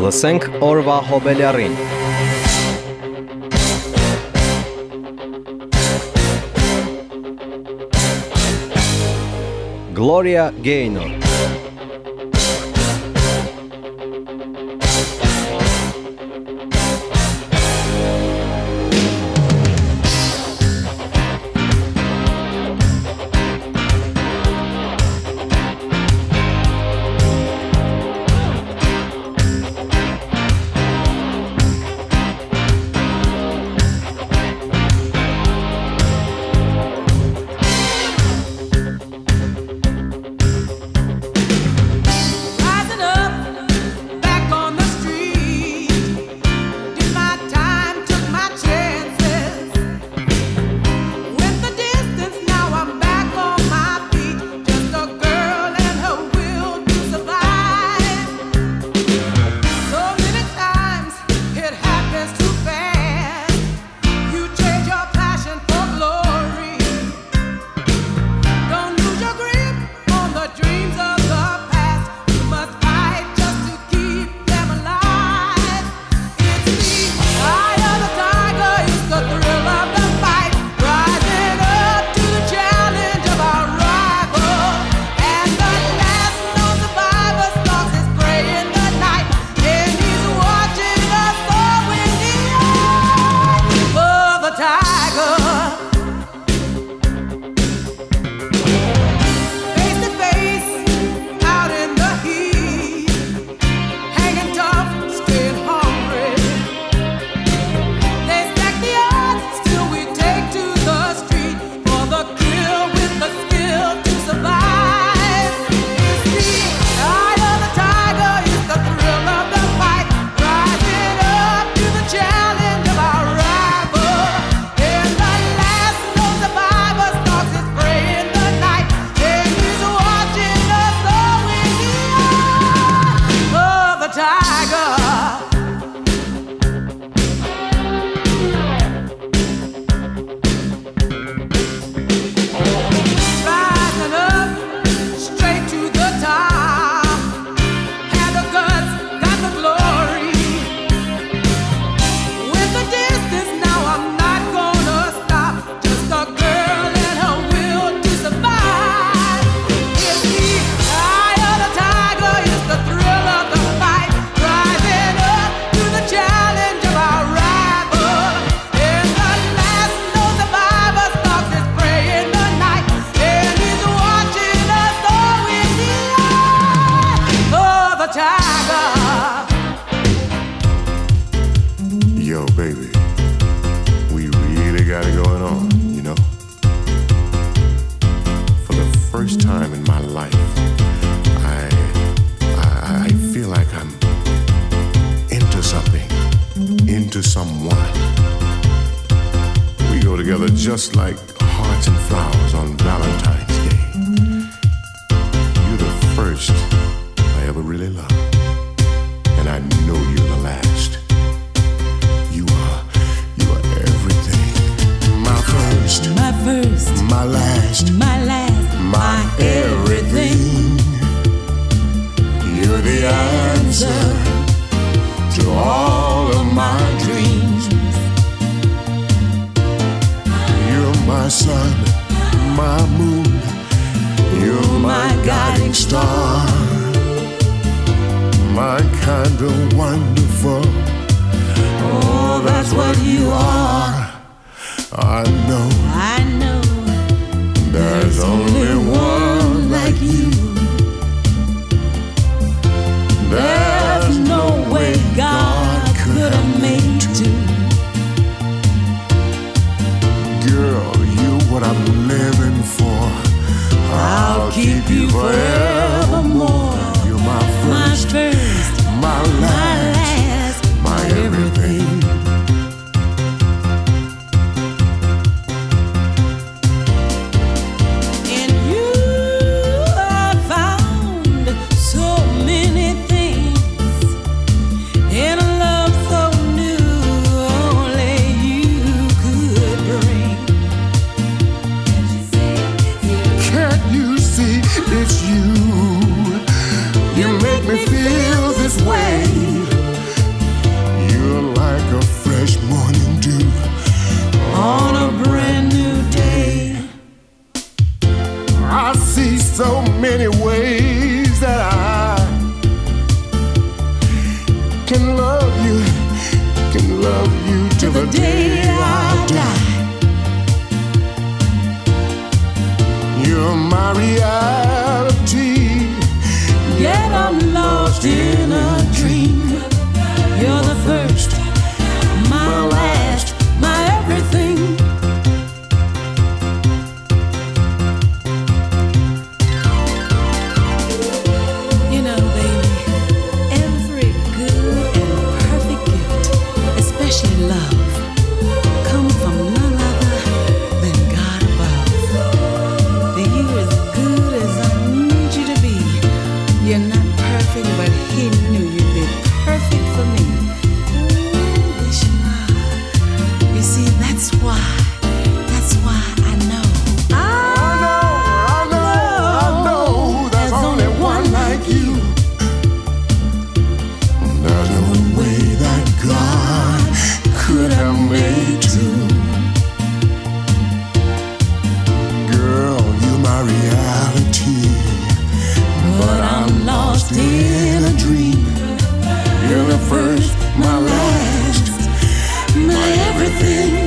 Լսենք օրվա հոբելյարին։ Gloria Gaynor someone. We go together just like hearts and flowers on Valentine's Day. You're the first I ever really loved. star, my kind of wonderful. Oh, that's what you are. I know, I know, there's, only one like you. There's no way God could have made two. Girl, you what I'm living for. I'll keep you forever. Everything.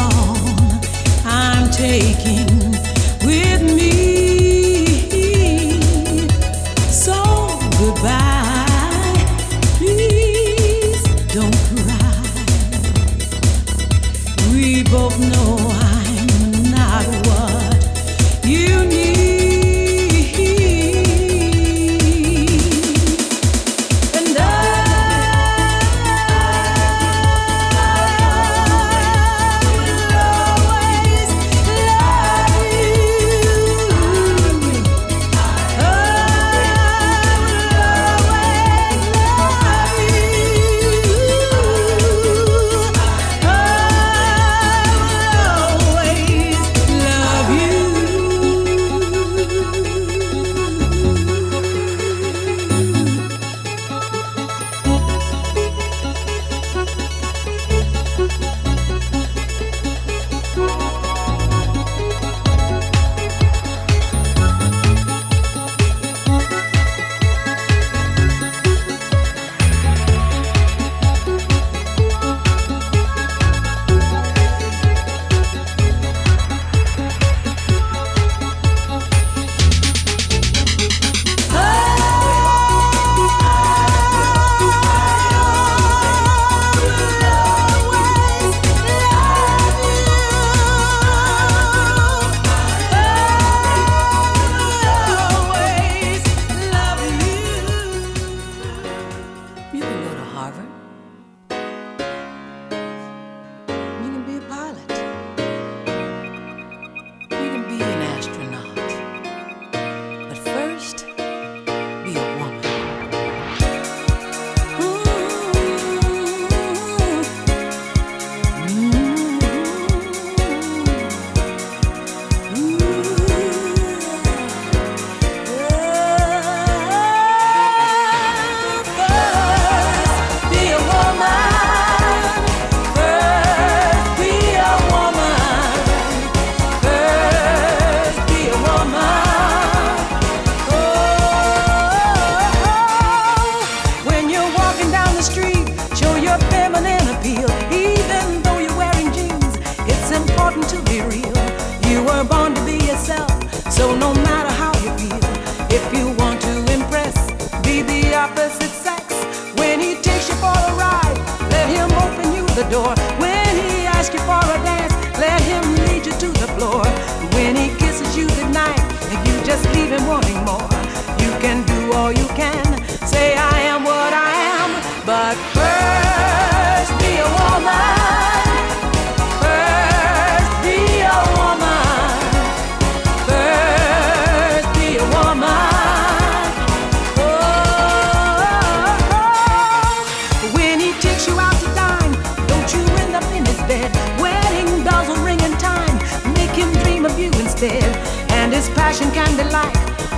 gone, I'm taking with me.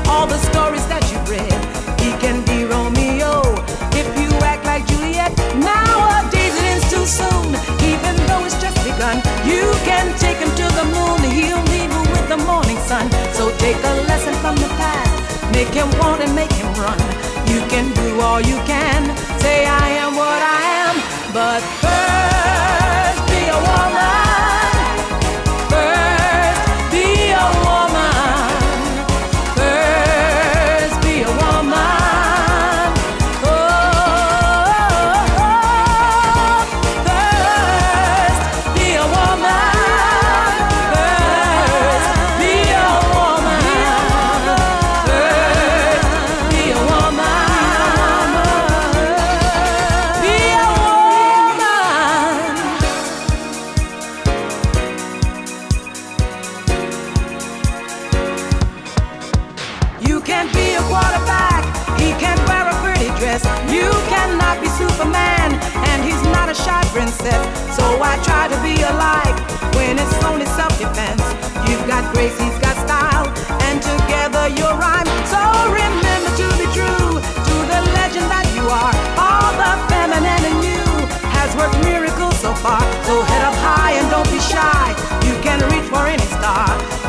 all the stories that you read. He can be Romeo if you act like Juliet. Nowadays it is too soon, even though it's just begun. You can take him to the moon, he'll leave you with the morning sun. So take a lesson from the past, make him want and make him run. You can do all you can, say I am what I am, but first. So I try to be alike when it's only self defense. You've got grace, he's got style, and together you're rhyme. So remember to be true to the legend that you are. All the feminine in you has worked miracles so far. So head up high and don't be shy. You can reach for any star.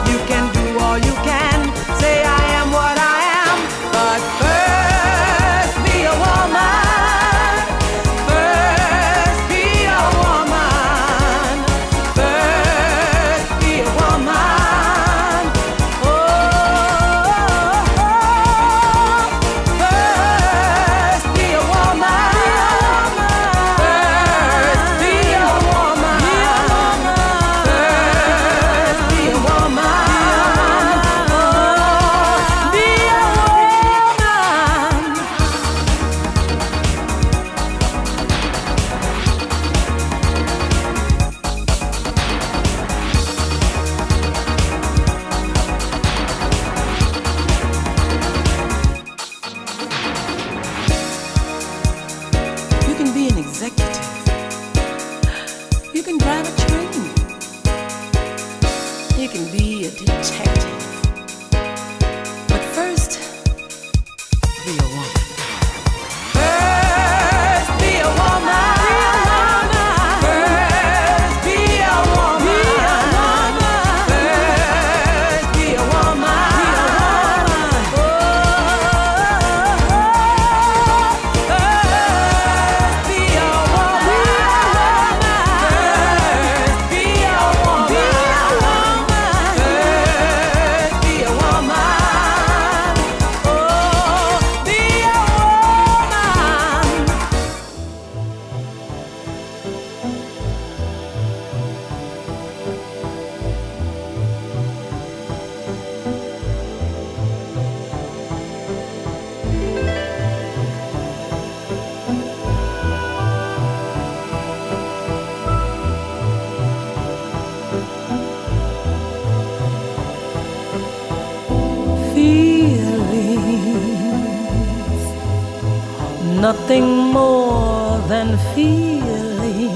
nothing more than feeling,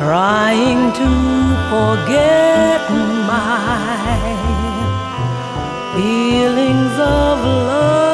trying to forget my feelings of love.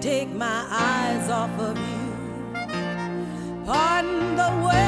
take my eyes off of you. Pardon the way.